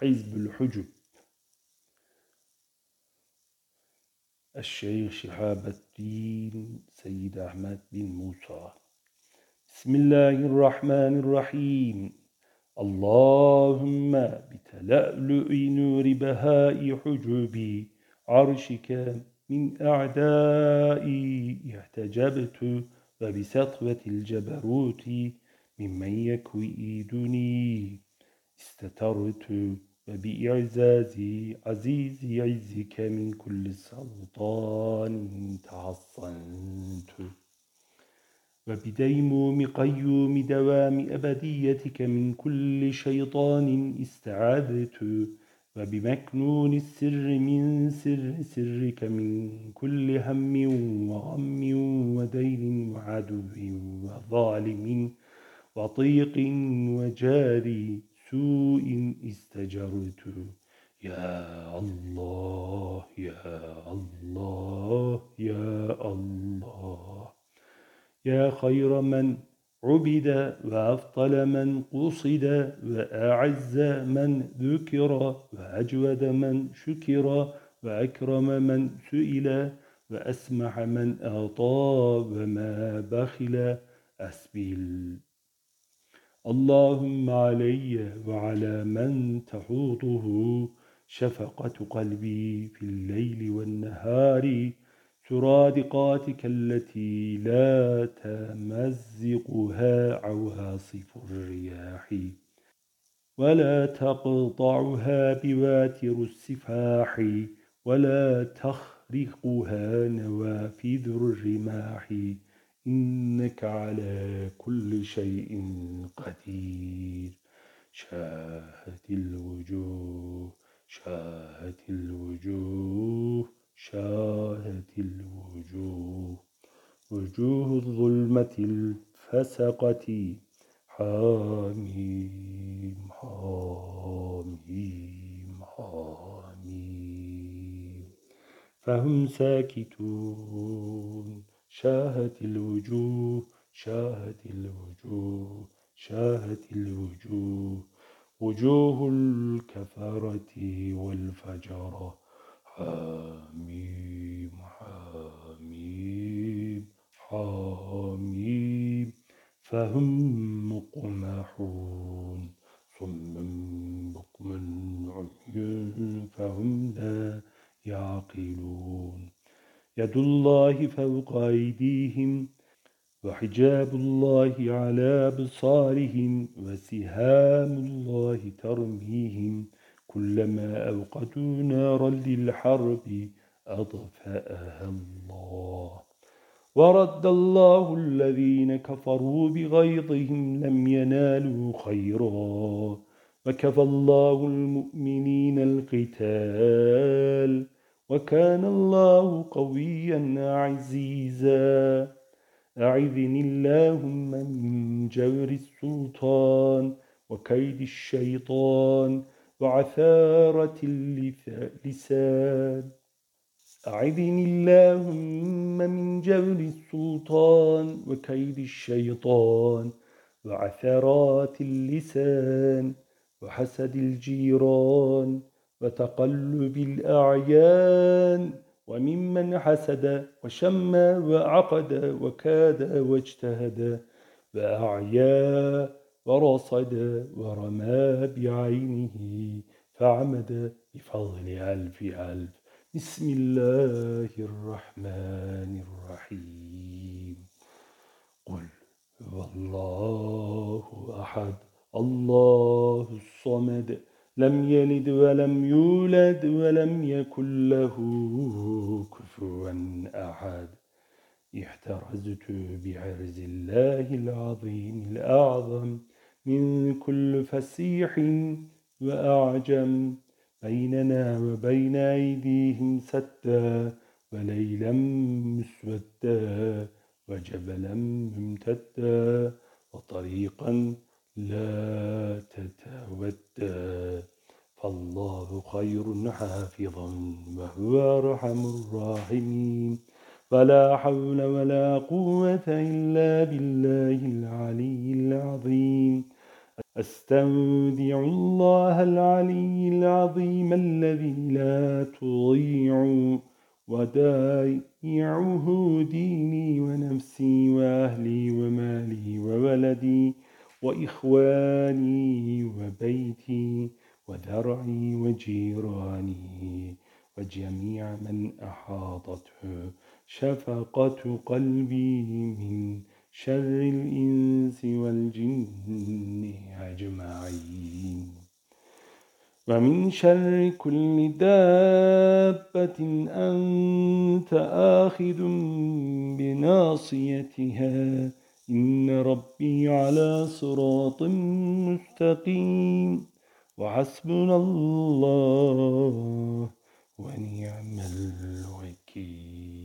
حزب الحجب. الشيخ شهاب الدين سيد أحمد بن موسى. بسم الله الرحمن الرحيم. اللهم بتلألؤ نور بهاء حجب عرشك من أعدائي احتجبت وبسطوة الجبروت ممن يكوئدني استترت وبإعزاز عزيز عزك من كل سلطان تحصنت وبديموم قيوم دوام أبديتك من كل شيطان استعاذت وبمكنون السر من سر سرك من كل هم وغم ودين وعدو وظالم وطيق وجاري. سوء استجرت. يا الله يا الله يا الله. يا خير من عبد وأفضل من قصد وأعز من ذكر وأجود من شكر وأكرم من سئل وأسمح من أعطى وما بخل. أسبل. اللهم علي وعلى من تحوطه شفقة قلبي في الليل والنهار سرادقاتك التي لا تمزقها عواصف الرياح. ولا تقطعها بواتر السفاح ولا تخرقها نوافذ الرماح. إنك على كل شيء قدير. شاهت الوجوه شاهت الوجوه شاهت الوجوه. وجوه الظلمة الفسقة. حاميم حاميم حاميم. فهم ساكتون. شاهت الوجوه شاهت الوجوه شاهت الوجوه. وجوه الكفرة والفجرة حميم حميم حميم فهم مقمحون صم بكم عمي فهم لا يعقلون يد الله فوق أيديهم وحجاب الله على أبصارهم وسهام الله ترميهم كلما أوقدوا نارا للحرب أطفأها الله. ورد الله الذين كفروا بغيظهم لم ينالوا خيرا. وكفى الله المؤمنين القتال وكان الله قويا عزيزا. أعذني اللهم من جور السلطان وكيد الشيطان وعثارة اللسان. أعذني اللهم من جبل السلطان وكيد الشيطان وعثرات اللسان وحسد الجيران وتقلب الأعيان وممن حسد وشم وعقد وكاد واجتهد وأعيا ورصد ورمى بعينه فعمد بفضل ألف ألف. بسم الله الرحمن الرحيم. قل والله أحد الله الصمد لم يلد ولم يولد ولم يكن له كفوا أحد. احترزت بعرز الله العظيم الأعظم من كل فسيح وأعجم. بيننا وبين أيديهم سدا وليلا مسودا وجبلا ممتدا وطريقا لا تتودى. فالله خير حافظا وهو أرحم الراحمين. ولا حول ولا قوة إلا بالله العلي العظيم. أستودع الله العلي العظيم الذي لا تضيع ودائعه ديني ونفسي وأهلي ومالي وولدي. وإخواني وبيتي وذرعي وجيراني وجميع من أحاطته شفقة قلبي من شر الإنس والجن أجمعين. ومن شر كل دابة أنت آخذ بناصيتها إن ربي على صراط مستقيم. وحسبنا الله ونعم الوكيل.